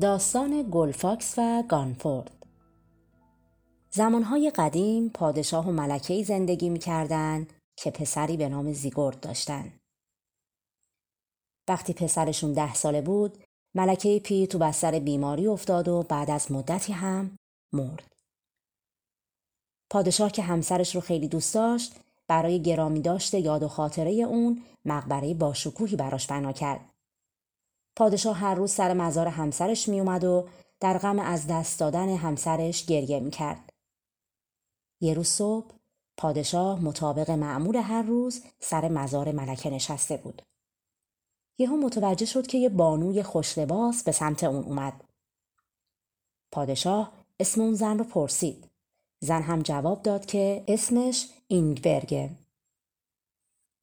داستان گلفاکس و گانفورد زمانهای قدیم پادشاه و ملکهی زندگی می‌کردند که پسری به نام زیگورد داشتن. وقتی پسرشون ده ساله بود ملکه پیر تو بستر بیماری افتاد و بعد از مدتی هم مرد. پادشاه که همسرش رو خیلی دوست داشت برای گرامی داشته یاد و خاطره اون مقبره باشکوهی براش بنا کرد پادشاه هر روز سر مزار همسرش می اومد و در غم از دست دادن همسرش گریه می کرد. یه روز صبح پادشاه مطابق معمول هر روز سر مزار ملکه نشسته بود. یهو متوجه شد که یه بانوی خوشلباس به سمت اون اومد. پادشاه اسم اون زن رو پرسید. زن هم جواب داد که اسمش اینگبرگه.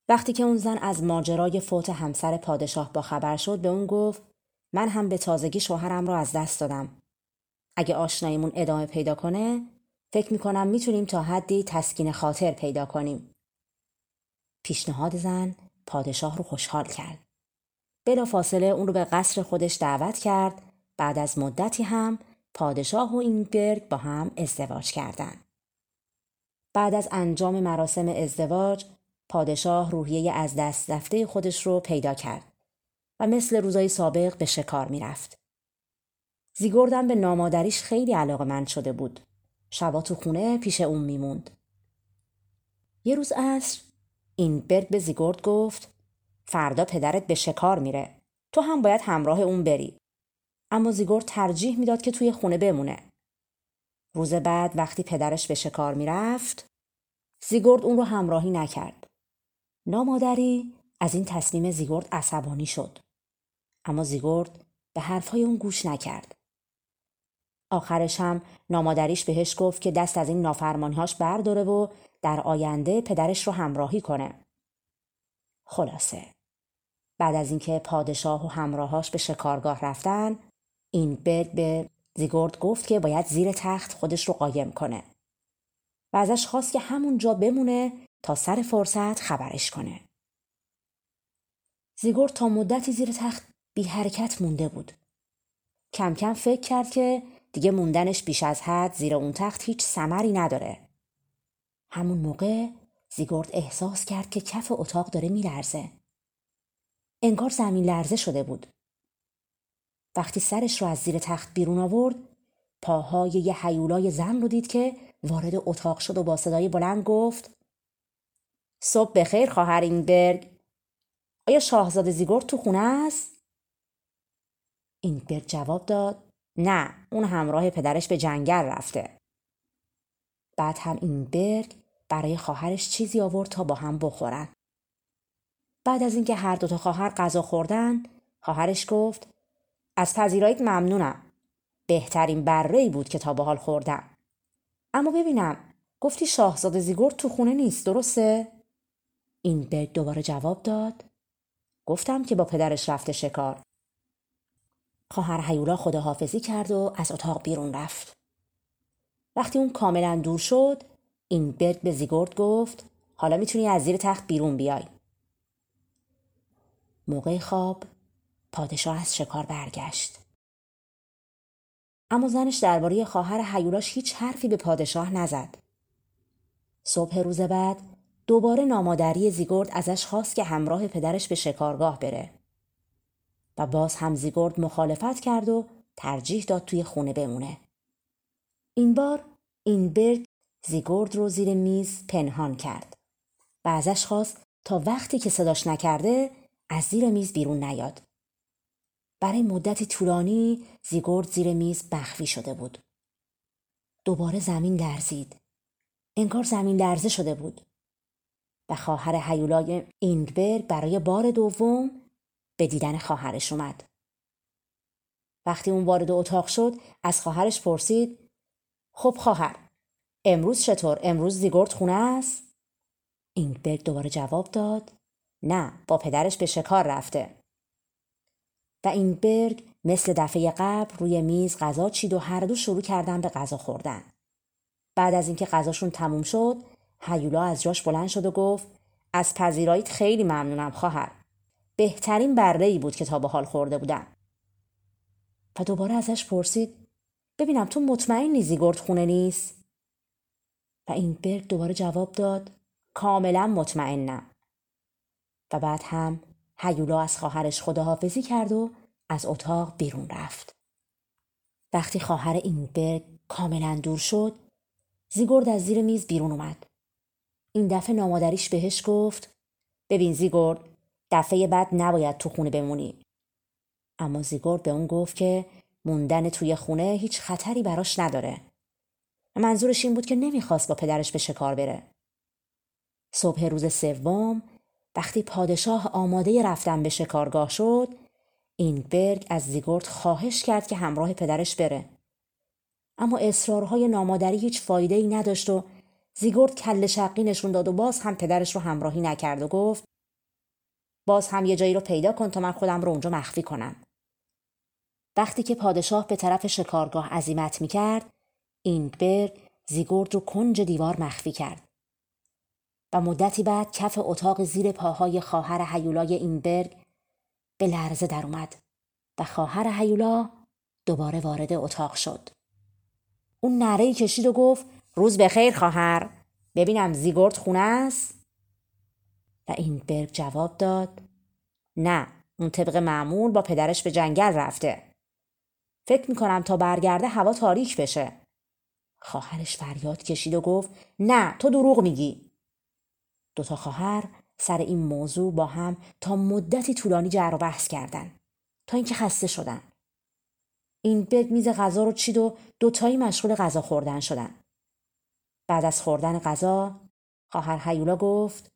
وقتی که اون زن از ماجرای فوت همسر پادشاه با خبر شد به اون گفت من هم به تازگی شوهرم را از دست دادم. اگه آشناییمون ادامه پیدا کنه فکر می‌کنم می‌تونیم تا حدی تسکین خاطر پیدا کنیم. پیشنهاد زن پادشاه رو خوشحال کرد. بلا فاصله اون رو به قصر خودش دعوت کرد بعد از مدتی هم پادشاه و اینگبرگ با هم ازدواج کردند. بعد از انجام مراسم ازدواج پادشاه روحیه از دست رفته خودش رو پیدا کرد و مثل روزای سابق به شکار می‌رفت. زیگوردم به نامادریش خیلی علاقه من شده بود. شبا تو خونه پیش اون میموند. یه روز عصر این برگ به زیگورد گفت فردا پدرت به شکار میره. تو هم باید همراه اون بری. اما زیگورد ترجیح می‌داد که توی خونه بمونه. روز بعد وقتی پدرش به شکار می‌رفت زیگورد اون رو همراهی نکرد. نامادری از این تصمیم زیگورد عصبانی شد. اما زیگورد به حرفهای اون گوش نکرد. آخرش هم نامادریش بهش گفت که دست از این نافرمانیهاش برداره و در آینده پدرش رو همراهی کنه. خلاصه بعد از اینکه پادشاه و همراهاش به شکارگاه رفتن این برگ به زیگورد گفت که باید زیر تخت خودش رو قایم کنه و ازش خواست که همونجا بمونه تا سر فرصت خبرش کنه. زیگور تا مدتی زیر تخت بی حرکت مونده بود. کم کم فکر کرد که دیگه موندنش بیش از حد زیر اون تخت هیچ سمری نداره. همون موقع زیگورد احساس کرد که کف اتاق داره میلرزه. انگار زمین لرزه شده بود. وقتی سرش رو از زیر تخت بیرون آورد، پاهای یه حیولای زن رو دید که وارد اتاق شد و با صدای بلند گفت صبح بخیر خواهر اینبرگ آیا شاهزاده زیگورد تو خونه است؟ اینبرگ جواب داد نه اون همراه پدرش به جنگل رفته. بعد هم اینبرگ برای خواهرش چیزی آورد تا با هم بخورن. بعد از اینکه هر دوتا خواهر غذا خوردن خواهرش گفت از پذیراییت ممنونم. بهترین بره بود که تا به حال خوردم. اما ببینم گفتی شاهزاده زیگورد تو خونه نیست درسته؟ این برگ دوباره جواب داد. گفتم که با پدرش رفته شکار. خواهر حیولا خداحافظی کرد و از اتاق بیرون رفت. وقتی اون کاملا دور شد این برگ به زیگورد گفت حالا می‌تونی از زیر تخت بیرون بیای. موقع خواب پادشاه از شکار برگشت. اما زنش درباره خواهر حیولاش هیچ حرفی به پادشاه نزد. صبح روز بعد دوباره نامادری زیگورد ازش خواست که همراه پدرش به شکارگاه بره. و باز هم زیگورد مخالفت کرد و ترجیح داد توی خونه بمونه. این بار این برگ زیگورد رو زیر میز پنهان کرد و ازش خواست تا وقتی که صداش نکرده از زیر میز بیرون نیاد. برای مدتی طولانی زیگورد زیر میز بخوی شده بود. دوباره زمین لرزید. انگار زمین لرزه شده بود. و خواهر هیولای اینگبرگ برای بار دوم به دیدن خواهرش اومد. وقتی اون وارد اتاق شد از خواهرش پرسید خب خواهر امروز چطور؟ امروز زیگورد خونه است؟ اینگبرگ دوباره جواب داد نه با پدرش به شکار رفته و اینگبرگ مثل دفعه قبل روی میز غذا چید و هر دو شروع کردن به غذا خوردن بعد از اینکه غذاشون تموم شد هیولا از جاش بلند شد و گفت از پذیراییت خیلی ممنونم خواهر. بهترین بره ای بود که تا به حال خورده بودم. و دوباره ازش پرسید ببینم تو مطمئن زیگورد خونه نیست؟ و این برگ دوباره جواب داد کاملا مطمئنم. و بعد هم هیولا از خواهرش خداحافظی کرد و از اتاق بیرون رفت. وقتی خواهر اینبرگ کاملا دور شد زیگورد از زیر میز بیرون اومد. این دفعه نامادریش بهش گفت ببین زیگورد دفعه بعد نباید تو خونه بمونی. اما زیگورد به اون گفت که موندن توی خونه هیچ خطری براش نداره. منظورش این بود که نمی‌خواست با پدرش به شکار بره. صبح روز سوم وقتی پادشاه آماده رفتن به شکارگاه شد اینگبرگ از زیگورد خواهش کرد که همراه پدرش بره. اما اصرارهای نامادری هیچ فایده ای نداشت و زیگورد کل شقی نشون داد و باز هم پدرش رو همراهی نکرد و گفت باز هم یه جایی رو پیدا کن تا من خودم رو اونجا مخفی کنم. وقتی که پادشاه به طرف شکارگاه عزیمت می کرد، اینگبرگ زیگورد رو کنج دیوار مخفی کرد. و مدتی بعد کف اتاق زیر پاهای خواهر هیولای اینبرگ به لرزه در اومد و خواهر هیولا دوباره وارد اتاق شد. اون نره کشید و گفت روز بخیر خواهر. ببینم زیگورد خونه است؟ و این برگ جواب داد نه اون طبق معمول با پدرش به جنگل رفته. فکر می‌کنم تا برگرده هوا تاریک بشه. خواهرش فریاد کشید و گفت نه تو دروغ میگی. دوتا خواهر سر این موضوع با هم تا مدتی طولانی جر و بحث کردن تا اینکه خسته شدن. این برگ میز غذا رو چید و دوتایی مشغول غذا خوردن شدن. بعد از خوردن غذا خواهر هیولا گفت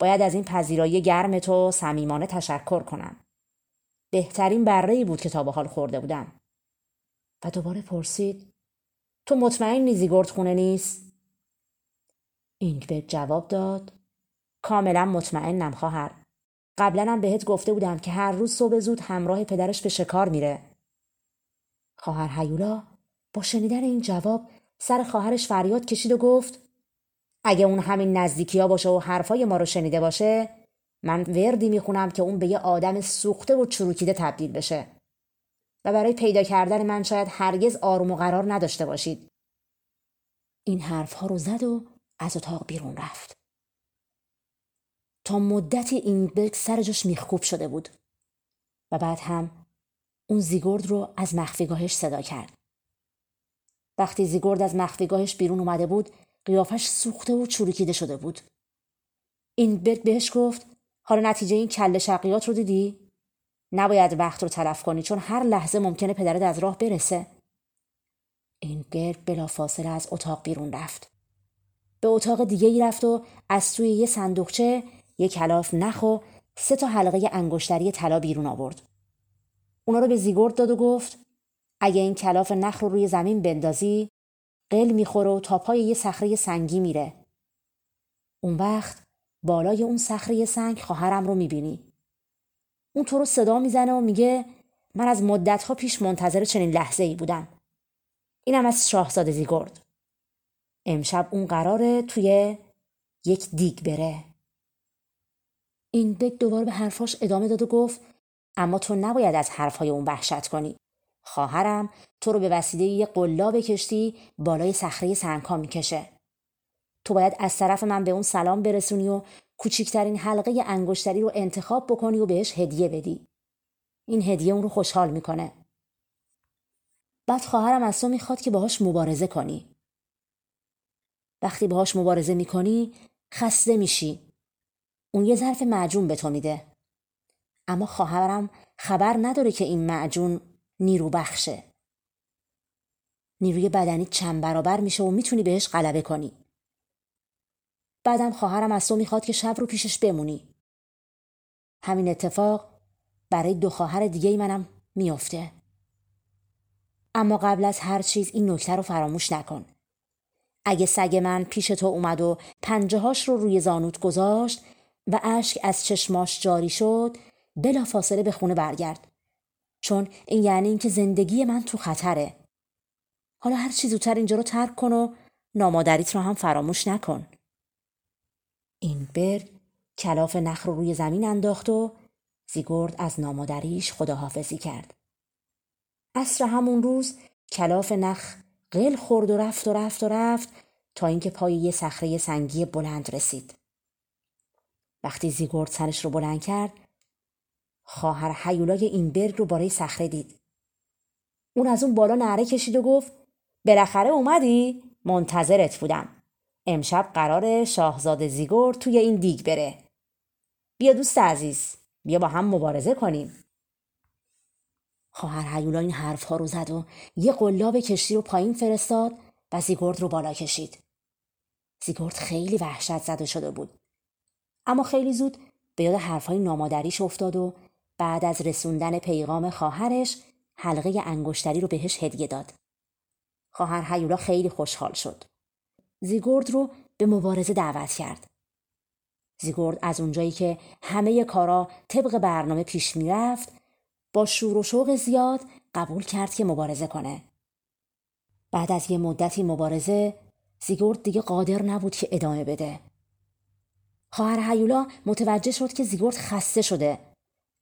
باید از این پذیرایی گرم تو صمیمانه تشکر کنم. بهترین بره ای بود که تا به حال خورده بودم. و دوباره پرسید تو مطمئن نیزی گرد خونه نیست اینگبرگ جواب داد کاملا مطمئنم خواهر. قبلا هم بهت گفته بودم که هر روز صبح زود همراه پدرش به شکار میره. خواهر هیولا با شنیدن این جواب سر خواهرش فریاد کشید و گفت اگه اون همین نزدیکی ها باشه و حرفای ما رو شنیده باشه من وردی می‌خونم که اون به یه آدم سوخته و چروکیده تبدیل بشه. و برای پیدا کردن من شاید هرگز آروم و قرار نداشته باشید. این حرفها رو زد و از اتاق بیرون رفت. تا مدتی اینگبرگ سر جاش میخکوب شده بود. و بعد هم اون زیگورد رو از مخفیگاهش صدا کرد. وقتی زیگورد از مخفیگاهش بیرون اومده بود قیافش سوخته و چروکیده شده بود. این برگ بهش گفت حالا نتیجه این کل شقیات رو دیدی؟ نباید وقت رو تلف کنی چون هر لحظه ممکنه پدرت از راه برسه. این گرگ بلا فاصله از اتاق بیرون رفت. به اتاق دیگه ای رفت و از توی یه صندوقچه یه کلاف نخ و سه تا حلقه انگشتری طلا بیرون آورد. اونا رو به زیگورد داد و گفت اگه این کلاف نخ رو روی زمین بندازی قل می‌خوره و تا پای یه صخره سنگی میره. اون وقت بالای اون صخره سنگ خواهرم رو می‌بینی. اون تو رو صدا می‌زنه و میگه من از مدتها پیش منتظر چنین لحظه ای بودم. اینم از شاهزاده زیگرد. امشب اون قراره توی یک دیگ بره. این بگ دوباره به حرفاش ادامه داد و گفت اما تو نباید از حرفهای اون وحشت کنی. خواهرم تو رو به وسیله یه قلاب کشتی بالای صخره سنگها می‌کشه. تو باید از طرف من به اون سلام برسونی و کوچکترین حلقه انگشتری رو انتخاب بکنی و بهش هدیه بدی. این هدیه اون رو خوشحال می‌کنه. بعد خواهرم از تو می‌خواد که باهاش مبارزه کنی. وقتی باهاش مبارزه می‌کنی خسته میشی. اون یه ظرف معجون به تو میده. اما خواهرم خبر نداره که این معجون نیرو بخشه نیروی بدنی چند برابر میشه و می‌تونی بهش غلبه کنی. بعدم خواهرم از تو می‌خواد که شب رو پیشش بمونی. همین اتفاق برای دو خواهر دیگه منم میافته. اما قبل از هر چیز این نکته رو فراموش نکن. اگه سگ من پیش تو اومد و پنجهاش رو روی زانوت گذاشت و اشک از چشماش جاری شد بلا فاصله به خونه برگرد. چون این یعنی اینکه زندگی من تو خطره. حالا هر چی زودتر اینجا رو ترک کن و نامادریت رو هم فراموش نکن. این برگ کلاف نخ رو روی زمین انداخت و زیگورد از نامادریش خداحافظی کرد. عصر همون روز کلاف نخ قل خورد و رفت و رفت و رفت تا اینکه پای یه صخره سنگی بلند رسید. وقتی زیگورد سرش رو بلند کرد خواهر حیولای این برگ رو بالای صخره دید. اون از اون بالا نعره کشید و گفت بالاخره اومدی؟ منتظرت بودم. امشب قرار شاهزاده زیگور توی این دیگ بره. بیا دوست عزیز بیا با هم مبارزه کنیم. خواهر هیولا این حرف ها رو زد و یه قلاب کشتی رو پایین فرستاد و زیگورد رو بالا کشید. زیگورد خیلی وحشت زده شده بود. اما خیلی زود به یاد حرفهای نامادریش افتاد و بعد از رسوندن پیغام خواهرش حلقه انگشتری رو بهش هدیه داد خواهر هیولا خیلی خوشحال شد زیگورد رو به مبارزه دعوت کرد زیگورد از اونجایی که همه کارا طبق برنامه پیش می‌رفت با شور و شوق زیاد قبول کرد که مبارزه کنه. بعد از یه مدتی مبارزه زیگورد دیگه قادر نبود که ادامه بده. خواهر هیولا متوجه شد که زیگورد خسته شده.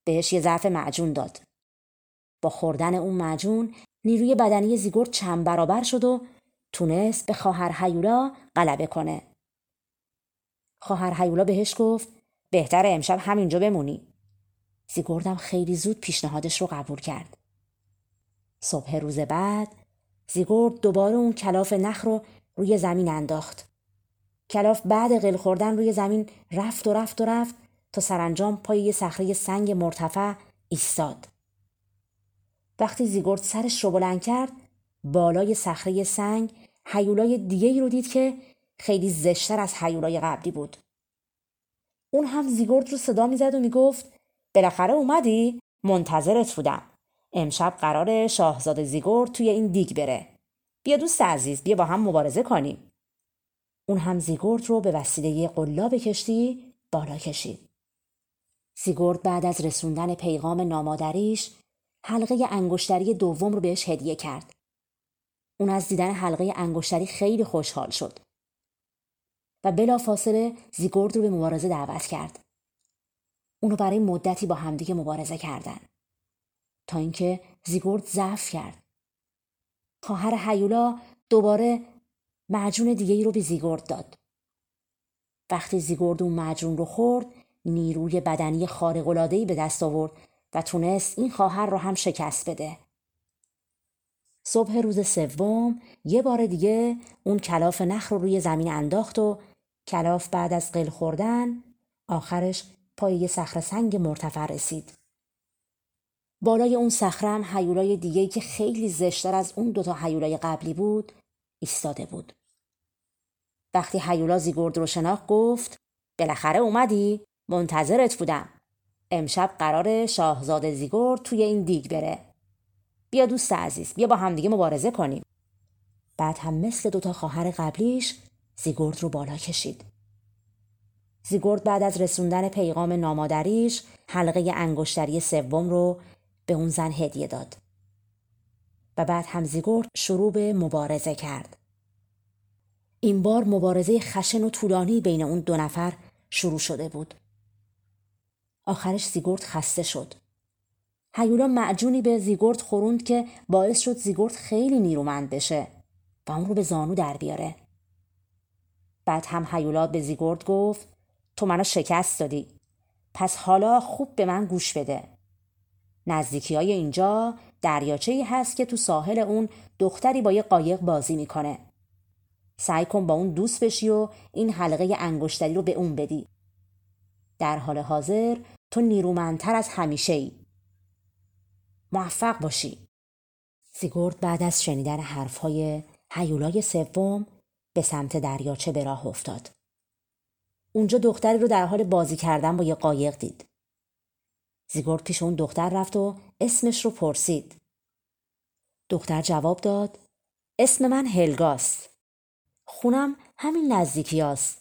بهش یه ظرف معجون داد. با خوردن اون معجون نیروی بدنی زیگورد چند برابر شد و تونست به خواهر هیولا غلبه کنه. خواهر هیولا بهش گفت بهتر امشب همینجا بمونی. زیگوردم خیلی زود پیشنهادش رو قبول کرد. صبح روز بعد زیگورد دوباره اون کلاف نخ رو روی زمین انداخت. کلاف بعد قل خوردن روی زمین رفت و رفت و رفت تا سرانجام پای یه صخره سنگ مرتفع ایستاد. وقتی زیگورد سرش رو بلند کرد بالای صخره سنگ حیولای دیگه ای رو دید که خیلی زشتر از حیولای قبلی بود. اون هم زیگورد رو صدا می‌زد و می‌گفت بالاخره اومدی؟ منتظرت بودم. امشب قرار شاهزاده زیگورد توی این دیگ بره. بیا دوست عزیز بیا با هم مبارزه کنیم. اون هم زیگورد رو به وسیله قلاب کشتی بالا کشید. زیگورد بعد از رسوندن پیغام نامادریش حلقه انگشتری دوم رو بهش هدیه کرد. اون از دیدن حلقه انگشتری خیلی خوشحال شد. و بلا فاصله زیگورد رو به مبارزه دعوت کرد. اونو برای مدتی با همدیگه مبارزه کردن تا اینکه زیگورد ضعف کرد خواهر هیولا دوباره معجون دیگه ای رو به زیگورد داد وقتی زیگورد اون معجون رو خورد نیروی بدنی خارق‌العاده‌ای به دست آورد و تونست این خواهر رو هم شکست بده صبح روز سوم یه بار دیگه اون کلاف نخ رو روی زمین انداخت و کلاف بعد از قل خوردن آخرش پای یه صخره سنگ مرتفع رسید. بالای اون صخره هم حیولای دیگه که خیلی زشتر از اون دوتا حیولای قبلی بود ایستاده بود. وقتی حیولا زیگورد رو شناخت گفت بالاخره اومدی؟ منتظرت بودم. امشب قرار شاهزاده زیگورد توی این دیگ بره. بیا دوست عزیز بیا با همدیگه مبارزه کنیم. بعد هم مثل دوتا خواهر قبلیش زیگورد رو بالا کشید. زیگورد بعد از رسوندن پیغام نامادریش حلقه انگشتری سوم رو به اون زن هدیه داد. و بعد هم زیگورد شروع به مبارزه کرد. این بار مبارزه خشن و طولانی بین اون دو نفر شروع شده بود. آخرش زیگورد خسته شد. هیولا معجونی به زیگورد خوروند که باعث شد زیگورد خیلی نیرومند بشه و اون رو به زانو در بیاره. بعد هم هیولا به زیگورد گفت تو منو شکست دادی پس حالا خوب به من گوش بده نزدیکی های اینجا دریاچه ای هست که تو ساحل اون دختری با یه قایق بازی می‌کنه سعی کن با اون دوست بشی و این حلقه انگشتری رو به اون بدی در حال حاضر تو نیرومندتر از همیشه ای موفق باشی زیگورد بعد از شنیدن حرفهای هیولای سوم به سمت دریاچه به راه افتاد اونجا دختری رو در حال بازی کردن با یه قایق دید. زیگورد پیش اون دختر رفت و اسمش رو پرسید. دختر جواب داد اسم من هلگاست. خونم همین نزدیکی هست.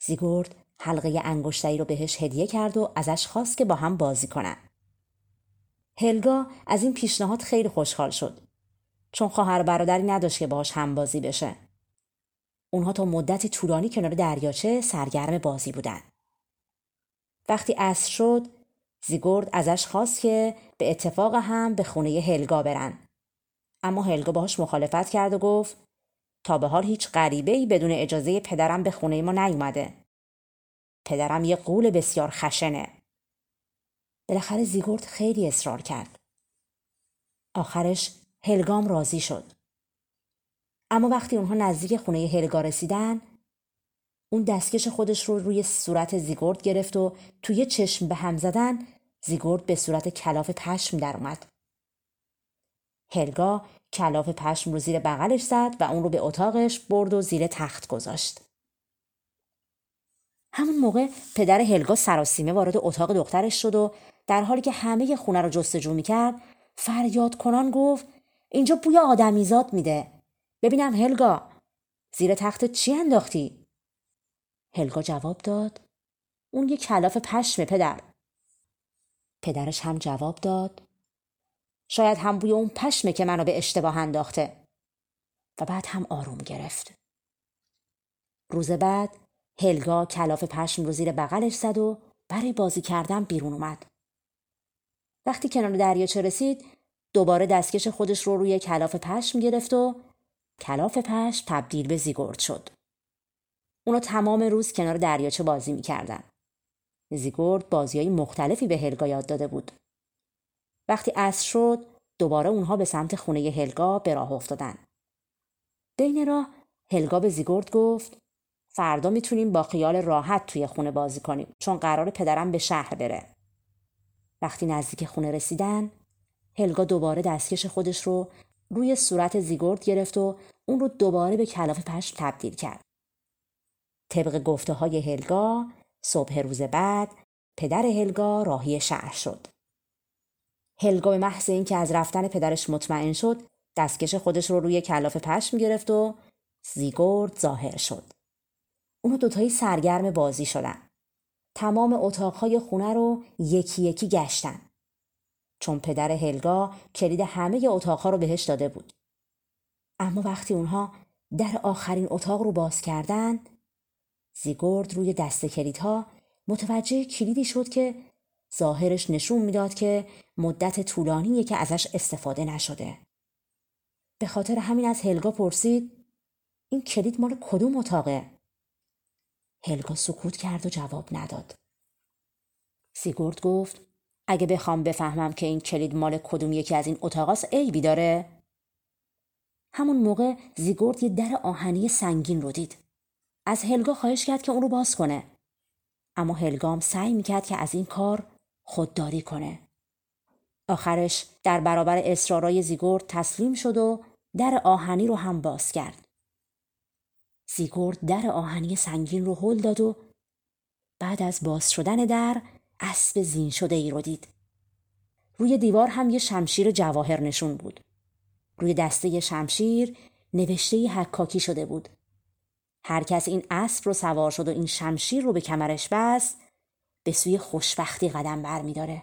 زیگورد حلقه انگشتری رو بهش هدیه کرد و ازش خواست که با هم بازی کنن. هلگا از این پیشنهاد خیلی خوشحال شد. چون خواهر برادری نداشت که باهاش هم بازی بشه. اونها تا مدتی طولانی کنار دریاچه سرگرم بازی بودن. وقتی عصر شد زیگورد ازش خواست که به اتفاق هم به خونه هلگا برن. اما هلگا باهاش مخالفت کرد و گفت تا به حال هیچ غریبه ای بدون اجازه پدرم به خونه ما نیومده. پدرم یه قول بسیار خشنه. بالاخره زیگورد خیلی اصرار کرد. آخرش هلگام راضی شد. اما وقتی اونها نزدیک خونه هلگا رسیدن اون دستکش خودش رو روی صورت زیگورد گرفت و توی چشم به هم زدن زیگورد به صورت کلاف پشم در اومد. هلگا کلاف پشم رو زیر بغلش زد و اون رو به اتاقش برد و زیر تخت گذاشت. همون موقع پدر هلگا سراسیمه وارد اتاق دخترش شد و در حالی که همه خونه رو جستجو می‌کرد فریاد کنان گفت اینجا بوی آدمیزاد میده. ببینم هلگا زیر تخت چی انداختی؟ هلگا جواب داد اون یه کلاف پشمه پدر. پدرش هم جواب داد شاید هم بوی اون پشمه که منو به اشتباه انداخته. و بعد هم آروم گرفت. روز بعد هلگا کلاف پشم رو زیر بغلش زد و برای بازی کردن بیرون اومد وقتی کنار دریاچه رسید دوباره دستکش خودش رو روی کلاف پشم گرفت و کلاف پشم تبدیل به زیگورد شد. اونا تمام روز کنار دریاچه بازی می‌کردن. زیگورد بازی های مختلفی به هلگا یاد داده بود. وقتی عصر شد دوباره اونها به سمت خونه هلگا به راه افتادن. بین راه هلگا به زیگورد گفت فردا می‌تونیم با خیال راحت توی خونه بازی کنیم چون قرار پدرم به شهر بره. وقتی نزدیک خونه رسیدن هلگا دوباره دستکش خودش رو روی صورت زیگورد گرفت و اون رو دوباره به کلاف پشم تبدیل کرد. طبق گفته های هلگا صبح روز بعد پدر هلگا راهی شهر شد. هلگا به محض اینکه از رفتن پدرش مطمئن شد دستکش خودش رو روی کلاف پشم گرفت و زیگورد ظاهر شد. اونو دوتایی سرگرم بازی شدن. تمام اتاقهای خونه رو یکی یکی گشتن. چون پدر هلگا کلید همه اتاقها رو بهش داده بود. اما وقتی اونها در آخرین اتاق رو باز کردند زیگورد روی دست کلیدها متوجه کلیدی شد که ظاهرش نشون می‌داد که مدت طولانیه که ازش استفاده نشده. به خاطر همین از هلگا پرسید این کلید مال کدوم اتاقه؟ هلگا سکوت کرد و جواب نداد. سیگورد گفت اگه بخوام بفهمم که این کلید مال کدوم یکی از این اتاقاست عیبی داره؟ همون موقع زیگورد یه در آهنی سنگین رو دید. از هلگا خواهش کرد که اون رو باز کنه. اما هلگام سعی می‌کرد که از این کار خودداری کنه. آخرش در برابر اصرارای زیگورد تسلیم شد و در آهنی رو هم باز کرد. زیگورد در آهنی سنگین رو هل داد و بعد از باز شدن در اسب زین شده ای رو دید. روی دیوار هم یه شمشیر جواهر نشون بود. روی دسته شمشیر نوشته حکاکی شده بود. هر کس این اسب رو سوار شد و این شمشیر رو به کمرش بست به سوی خوشبختی قدم بر می داره.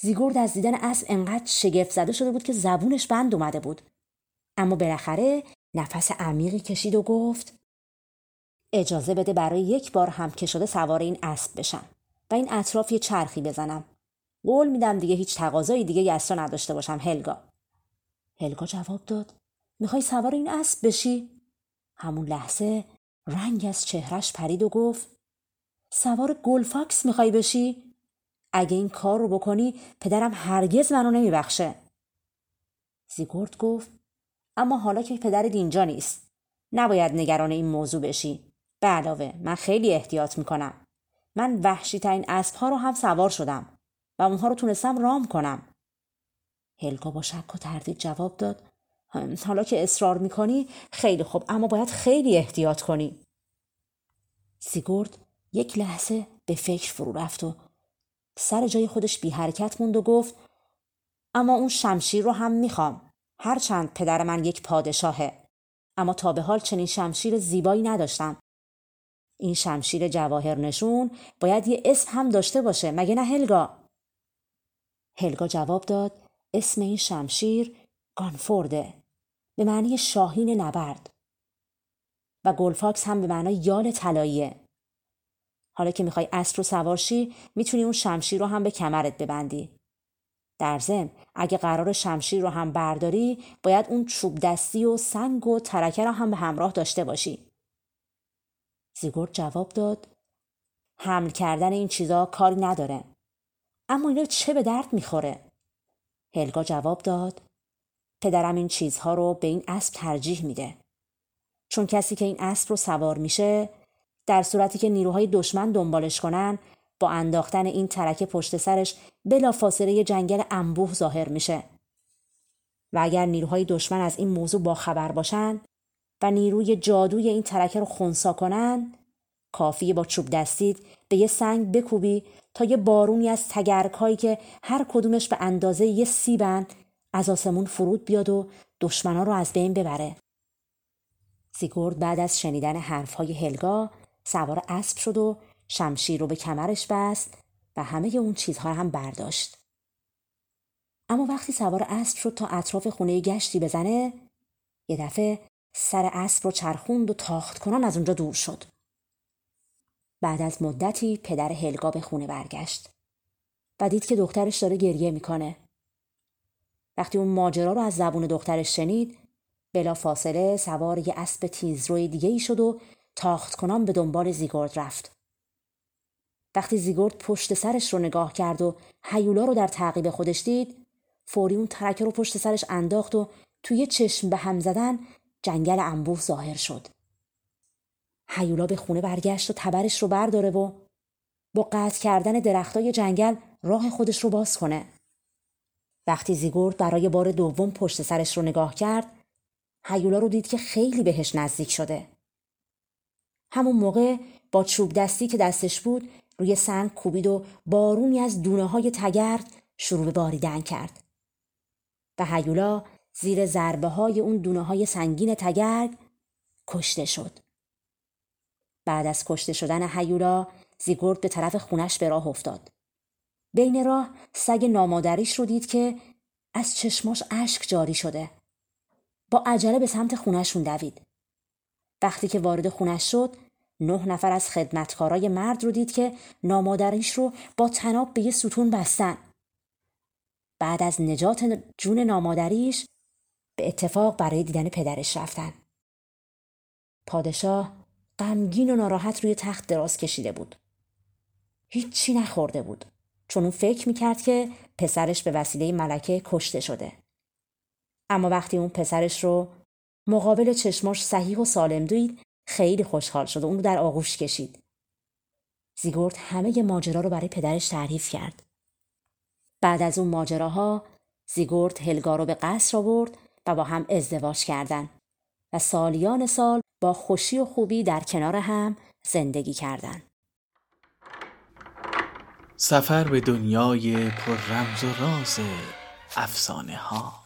زیگورد از دیدن اسب انقدر شگفت زده شده بود که زبونش بند اومده بود. اما بالاخره نفس عمیقی کشید و گفت اجازه بده برای یک بار هم که شده سوار این اسب بشم و این اطراف یه چرخی بزنم. قول میدم دیگه هیچ تقاضای دیگه یسرا نداشته باشم هلگا. هلگا جواب داد می‌خوای سوار این اسب بشی؟ همون لحظه رنگ از چهرش پرید و گفت سوار گلفاکس می‌خوای بشی؟ اگه این کار رو بکنی پدرم هرگز منو نمیبخشه. زیگورد گفت اما حالا که پدر اینجا نیست نباید نگران این موضوع بشی. به علاوه من خیلی احتیاط می‌کنم. من وحشی ترین اسب ها رو هم سوار شدم و اونها رو تونستم رام کنم. هلگا با شک و تردید جواب داد حالا که اصرار می‌کنی خیلی خوب اما باید خیلی احتیاط کنی. سیگورد یک لحظه به فکر فرو رفت و سر جای خودش بی حرکت موند و گفت اما اون شمشیر رو هم می‌خوام هرچند پدر من یک پادشاهه اما تا به حال چنین شمشیر زیبایی نداشتم. این شمشیر جواهر نشون باید یه اسم هم داشته باشه مگه نه هلگا؟ هلگا جواب داد اسم این شمشیر گانفورده به معنی شاهین نبرد. و گلفاکس هم به معنای یال طلاییه. حالا که می‌خوای اسب رو سوارشی می‌تونی اون شمشیر رو هم به کمرت ببندی. در ضمن اگه قرار شمشیر رو هم برداری باید اون چوب دستی و سنگ و ترکه رو هم به همراه داشته باشی. زیگورد جواب داد حمل کردن این چیزا کاری نداره. اما اینا چه به درد می‌خوره؟ هلگا جواب داد پدرم این چیزها رو به این اسب ترجیح میده. چون کسی که این اسب رو سوار میشه در صورتی که نیروهای دشمن دنبالش کنن با انداختن این ترکه پشت سرش بلا فاصله جنگل انبوه ظاهر میشه و اگر نیروهای دشمن از این موضوع با خبر باشن و نیروی جادوی این ترکه رو خونسا کنن کافیه با چوب دستید به یه سنگ بکوبی تا یه بارونی از تگرک هایی که هر کدومش به اندازه یه سیبن از آسمون فرود بیاد و دشمنا رو از بین ببره. سیگورد بعد از شنیدن حرفهای هلگا سوار اسب شد و شمشیر رو به کمرش بست و همه اون چیزها هم برداشت. اما وقتی سوار اسب شد تا اطراف خونه گشتی بزنه یه دفعه سر اسب رو چرخوند و تاخت کنان از اونجا دور شد. بعد از مدتی پدر هلگا به خونه برگشت و دید که دخترش داره گریه می‌کنه. وقتی اون ماجرا رو از زبون دخترش شنید بلا فاصله سوار یه اسب تیزروی دیگه ای شد و تاخت کنان به دنبال زیگورد رفت. وقتی زیگورد پشت سرش رو نگاه کرد و هیولا رو در تعقیب خودش دید فوری اون ترکه رو پشت سرش انداخت و توی چشم به هم زدن جنگل انبوه ظاهر شد. هیولا به خونه برگشت و تبرش رو برداره و با قطع کردن درختای جنگل راه خودش رو باز کنه. وقتی زیگورد برای بار دوم پشت سرش رو نگاه کرد هیولا رو دید که خیلی بهش نزدیک شده. همون موقع با چوب دستی که دستش بود روی سنگ کوبید و بارونی از دونه های تگرد شروع به باریدن کرد. و هیولا زیر ضربه های اون دونه های سنگین تگرگ کشته شد. بعد از کشته شدن هیولا زیگورد به طرف خونش به راه افتاد. بین راه سگ نامادریش رو دید که از چشماش اشک جاری شده. با عجله به سمت خونشون دوید. وقتی که وارد خونش شد نه نفر از خدمتکارای مرد رو دید که نامادریش رو با تناب به یه ستون بستن. بعد از نجات جون نامادریش به اتفاق برای دیدن پدرش رفتن. پادشاه غمگین و ناراحت روی تخت دراز کشیده بود. هیچی نخورده بود چون اون فکر می‌کرد که پسرش به وسیله ملکه کشته شده. اما وقتی اون پسرش رو مقابل چشماش صحیح و سالم دید خیلی خوشحال شد و اون رو در آغوش کشید. زیگورد همه ماجرا رو برای پدرش تعریف کرد. بعد از اون ماجراها زیگورد هلگا رو به قصر آورد و با هم ازدواج کردند و سالیان سال با خوشی و خوبی در کنار هم زندگی کردند. سفر به دنیای پر رمز و راز افسانه ها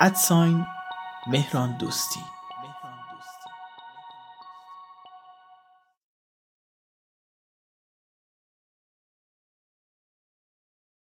ادساین مهران دوستی.